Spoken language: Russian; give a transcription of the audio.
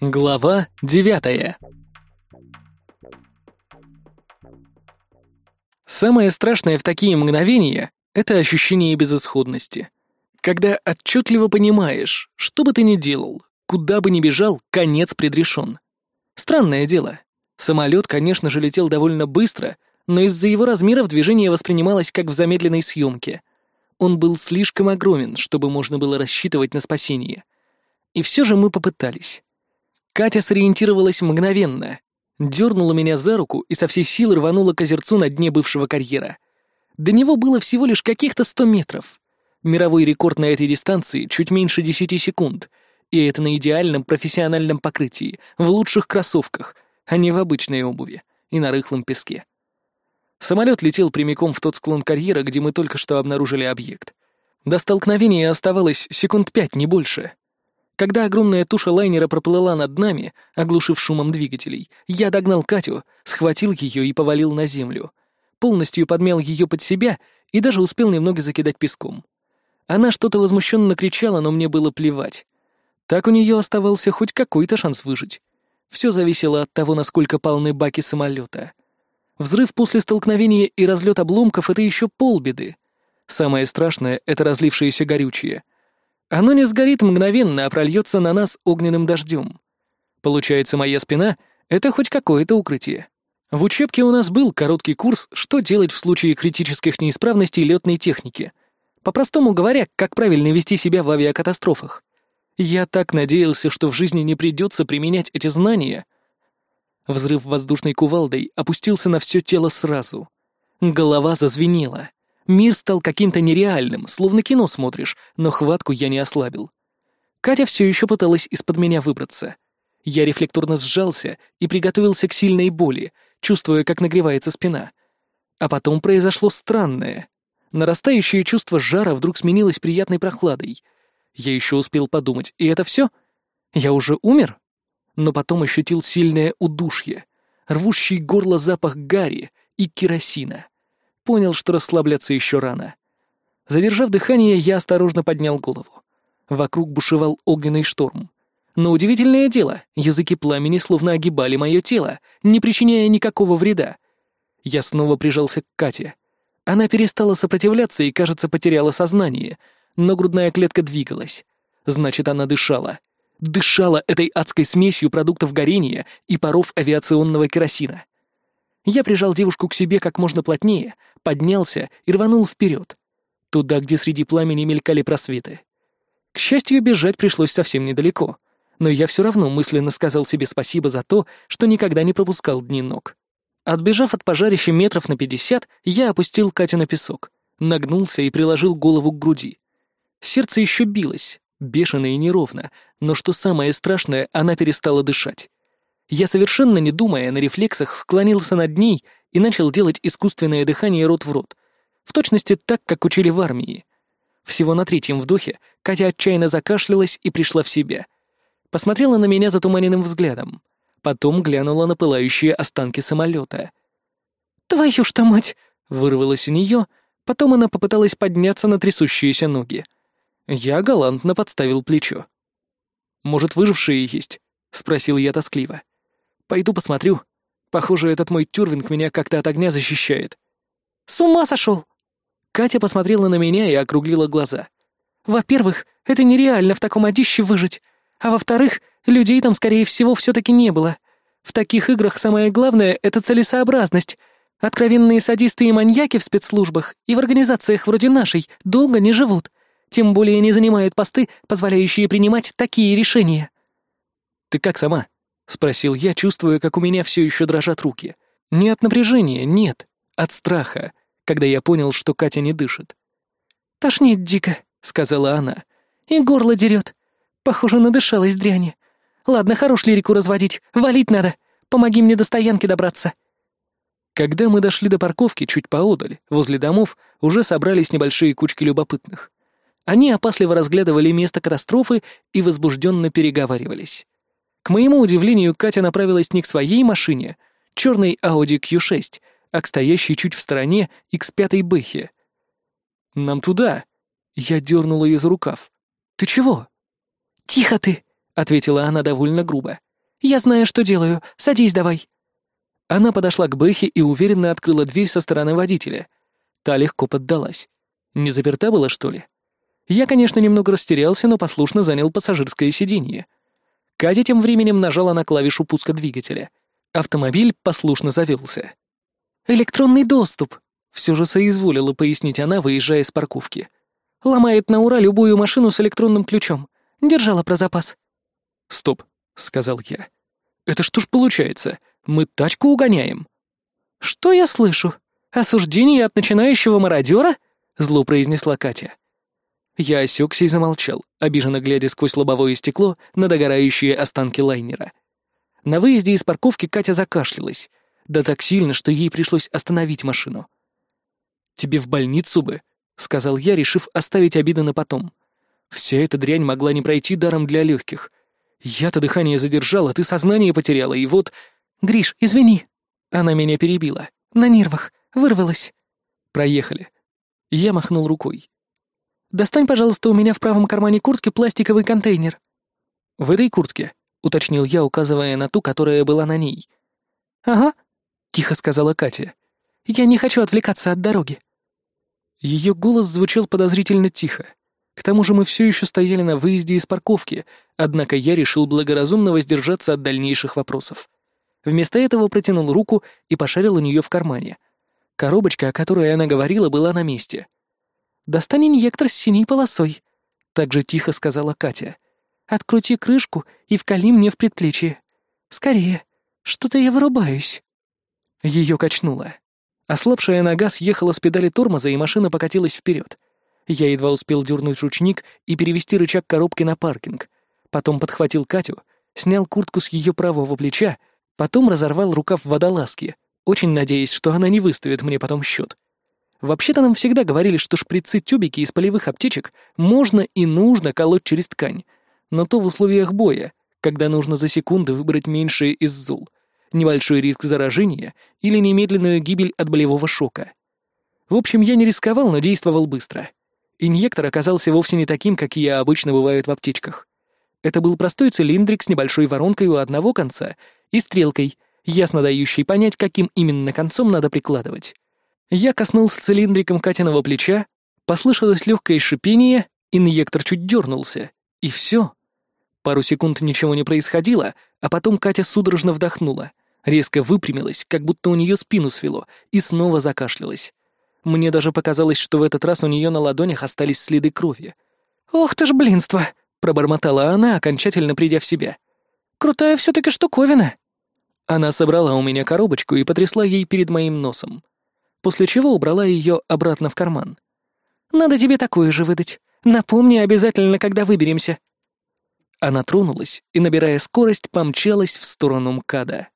Глава девятая Самое страшное в такие мгновения — это ощущение безысходности. Когда отчетливо понимаешь, что бы ты ни делал, куда бы ни бежал, конец предрешен. Странное дело. Самолет, конечно же, летел довольно быстро, но из-за его размеров движение воспринималось как в замедленной съемке. Он был слишком огромен, чтобы можно было рассчитывать на спасение. И все же мы попытались. Катя сориентировалась мгновенно, дернула меня за руку и со всей силы рванула к озерцу на дне бывшего карьера. До него было всего лишь каких-то сто метров. Мировой рекорд на этой дистанции чуть меньше десяти секунд, и это на идеальном профессиональном покрытии, в лучших кроссовках, а не в обычной обуви и на рыхлом песке. Самолет летел прямиком в тот склон карьера, где мы только что обнаружили объект. До столкновения оставалось секунд пять, не больше. Когда огромная туша лайнера проплыла над нами, оглушив шумом двигателей, я догнал Катю, схватил ее и повалил на землю. Полностью подмял ее под себя и даже успел немного закидать песком. Она что-то возмущенно кричала, но мне было плевать. Так у нее оставался хоть какой-то шанс выжить. Все зависело от того, насколько полны баки самолета. Взрыв после столкновения и разлет обломков — это еще полбеды. Самое страшное — это разлившееся горючее. Оно не сгорит мгновенно, а прольется на нас огненным дождем. Получается, моя спина — это хоть какое-то укрытие. В учебке у нас был короткий курс «Что делать в случае критических неисправностей летной техники». По-простому говоря, как правильно вести себя в авиакатастрофах. Я так надеялся, что в жизни не придется применять эти знания. Взрыв воздушной кувалдой опустился на все тело сразу. Голова зазвенела. Мир стал каким-то нереальным, словно кино смотришь, но хватку я не ослабил. Катя все еще пыталась из-под меня выбраться. Я рефлекторно сжался и приготовился к сильной боли, чувствуя, как нагревается спина. А потом произошло странное. Нарастающее чувство жара вдруг сменилось приятной прохладой. Я еще успел подумать, и это все? Я уже умер? Но потом ощутил сильное удушье, рвущий горло запах гари и керосина понял, что расслабляться еще рано. Задержав дыхание, я осторожно поднял голову. Вокруг бушевал огненный шторм. Но удивительное дело, языки пламени словно огибали мое тело, не причиняя никакого вреда. Я снова прижался к Кате. Она перестала сопротивляться и, кажется, потеряла сознание, но грудная клетка двигалась. Значит, она дышала. Дышала этой адской смесью продуктов горения и паров авиационного керосина. Я прижал девушку к себе как можно плотнее, поднялся и рванул вперед, туда, где среди пламени мелькали просветы. К счастью, бежать пришлось совсем недалеко, но я все равно мысленно сказал себе спасибо за то, что никогда не пропускал дни ног. Отбежав от пожарища метров на пятьдесят, я опустил Катю на песок, нагнулся и приложил голову к груди. Сердце еще билось, бешено и неровно, но что самое страшное, она перестала дышать. Я совершенно не думая на рефлексах склонился над ней и начал делать искусственное дыхание рот в рот. В точности так, как учили в армии. Всего на третьем вдохе Катя отчаянно закашлялась и пришла в себя. Посмотрела на меня затуманенным взглядом. Потом глянула на пылающие останки самолета. «Твою ж-то мать!» — вырвалась у нее, потом она попыталась подняться на трясущиеся ноги. Я галантно подставил плечо. «Может, выжившие есть?» — спросил я тоскливо. Пойду посмотрю. Похоже, этот мой тюрвинг меня как-то от огня защищает. С ума сошел! Катя посмотрела на меня и округлила глаза. Во-первых, это нереально в таком одище выжить. А во-вторых, людей там, скорее всего, все-таки не было. В таких играх самое главное — это целесообразность. Откровенные садисты и маньяки в спецслужбах и в организациях вроде нашей долго не живут. Тем более не занимают посты, позволяющие принимать такие решения. «Ты как сама?» — спросил я, чувствуя, как у меня все еще дрожат руки. Не от напряжения, нет, от страха, когда я понял, что Катя не дышит. «Тошнит дико», — сказала она. «И горло дерет. Похоже, надышалась дряни. Ладно, хорош лирику разводить, валить надо. Помоги мне до стоянки добраться». Когда мы дошли до парковки чуть поодаль, возле домов, уже собрались небольшие кучки любопытных. Они опасливо разглядывали место катастрофы и возбужденно переговаривались. К моему удивлению, Катя направилась не к своей машине, черной Audi Q6, а к стоящей чуть в стороне X5 Бэхе. «Нам туда!» Я дернул ее за рукав. «Ты чего?» «Тихо ты!» — ответила она довольно грубо. «Я знаю, что делаю. Садись давай». Она подошла к Бэхе и уверенно открыла дверь со стороны водителя. Та легко поддалась. Не заперта была, что ли? Я, конечно, немного растерялся, но послушно занял пассажирское сиденье. Катя тем временем нажала на клавишу пуска двигателя. Автомобиль послушно завелся. «Электронный доступ», — все же соизволила пояснить она, выезжая с парковки. «Ломает на ура любую машину с электронным ключом. Держала про запас». «Стоп», — сказал я. «Это что ж получается? Мы тачку угоняем?» «Что я слышу? Осуждение от начинающего мародера?» — зло произнесла Катя. Я осекся и замолчал, обиженно глядя сквозь лобовое стекло на догорающие останки лайнера. На выезде из парковки Катя закашлялась, да так сильно, что ей пришлось остановить машину. «Тебе в больницу бы», — сказал я, решив оставить обиды на потом. «Вся эта дрянь могла не пройти даром для легких. Я-то дыхание задержала, ты сознание потеряла, и вот...» «Гриш, извини!» Она меня перебила. «На нервах. Вырвалась». «Проехали». Я махнул рукой. «Достань, пожалуйста, у меня в правом кармане куртки пластиковый контейнер». «В этой куртке?» — уточнил я, указывая на ту, которая была на ней. «Ага», — тихо сказала Катя. «Я не хочу отвлекаться от дороги». Ее голос звучал подозрительно тихо. К тому же мы все еще стояли на выезде из парковки, однако я решил благоразумно воздержаться от дальнейших вопросов. Вместо этого протянул руку и пошарил у нее в кармане. Коробочка, о которой она говорила, была на месте. «Достань инъектор с синей полосой», — так же тихо сказала Катя. «Открути крышку и вкали мне в предплечье. Скорее, что-то я вырубаюсь». Ее качнуло. Ослабшая нога съехала с педали тормоза, и машина покатилась вперед. Я едва успел дернуть ручник и перевести рычаг коробки на паркинг. Потом подхватил Катю, снял куртку с ее правого плеча Потом разорвал рукав водолазки, очень надеясь, что она не выставит мне потом счет. Вообще-то нам всегда говорили, что шприцы-тюбики из полевых аптечек можно и нужно колоть через ткань, но то в условиях боя, когда нужно за секунды выбрать меньшее из зол, небольшой риск заражения или немедленную гибель от болевого шока. В общем, я не рисковал, но действовал быстро. Инъектор оказался вовсе не таким, какие обычно бывают в аптечках. Это был простой цилиндрик с небольшой воронкой у одного конца и стрелкой, ясно дающей понять, каким именно концом надо прикладывать. Я коснулся цилиндриком Катиного плеча, послышалось легкое шипение, инъектор чуть дернулся, и все. Пару секунд ничего не происходило, а потом Катя судорожно вдохнула, резко выпрямилась, как будто у нее спину свело, и снова закашлялась. Мне даже показалось, что в этот раз у нее на ладонях остались следы крови. «Ох ты ж блинство!» — пробормотала она, окончательно придя в себя. «Крутая все-таки штуковина!» Она собрала у меня коробочку и потрясла ей перед моим носом, после чего убрала ее обратно в карман. «Надо тебе такое же выдать. Напомни обязательно, когда выберемся». Она тронулась и, набирая скорость, помчалась в сторону МКАДа.